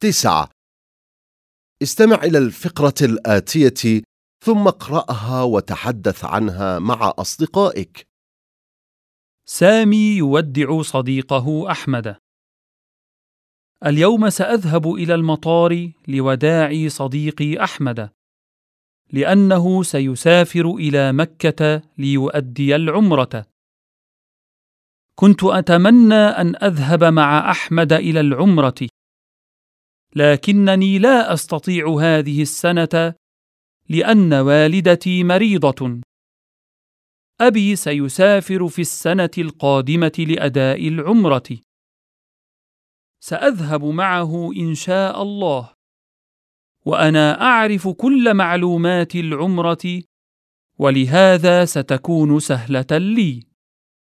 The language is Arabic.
تسعة استمع إلى الفقرة الآتية ثم اقرأها وتحدث عنها مع أصدقائك سامي يودع صديقه أحمد. اليوم سأذهب إلى المطار لوداع صديقي أحمد، لأنه سيسافر إلى مكة ليؤدي العمرة. كنت أتمنى أن أذهب مع أحمد إلى العمرة، لكنني لا أستطيع هذه السنة لأن والدتي مريضة. أبي سيسافر في السنة القادمة لأداء العمرة. سأذهب معه إن شاء الله. وأنا أعرف كل معلومات العمرة ولهذا ستكون سهلة لي.